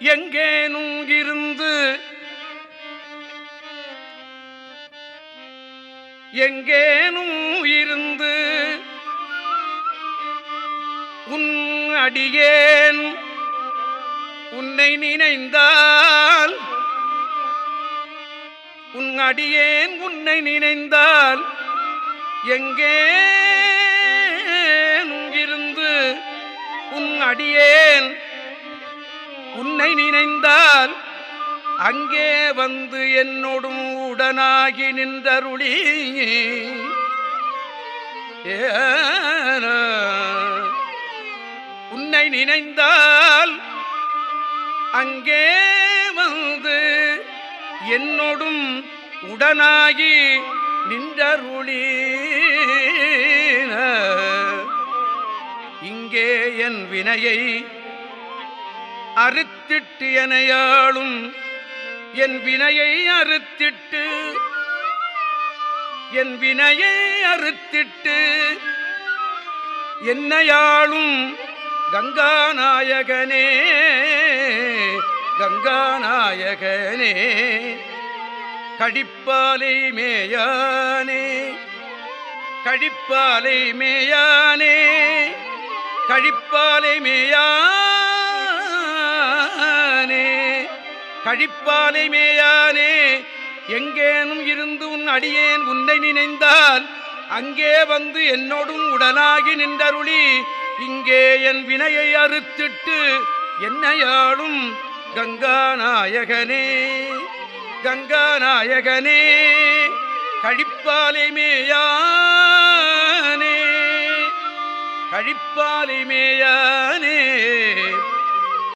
எங்கேனும் இருந்து எங்கேனும் இருந்து உன் அடியேன் உன்னை நினைந்தால் உன் அடியேன் உன்னை நினைந்தால் எங்கே இருந்து உன் அடியேன் உன்னை நினைந்தால் அங்கே வந்து என்னோடும் உடனாகி நின்றருளி. உன்னை நினைந்தால் அங்கே வந்து என்னோடும் உடனாகி நின்றருளி. இங்கே என் வினையை அறுத்திட்டு எனையாளும் என் வினையை அறுத்திட்டு என் வினையை அறுத்திட்டு என்னையாளும் கங்காநாயகனே கங்காநாயகனே கடிப்பாலை மேயானே கடிப்பாலை மேயானே கழிப்பாலை மேயான் கழிப்பாலை மேயானே எங்கேனும் இருந்து உன் அடியேன் உன்னை நினைந்தால் அங்கே வந்து என்னோடும் உடனாகி நின்றருளி இங்கே என் வினையை அறுத்திட்டு என்னையாளும் கங்காநாயகனே கங்காநாயகனே கழிப்பாலைமேயானே மேயானே கழிப்பாலை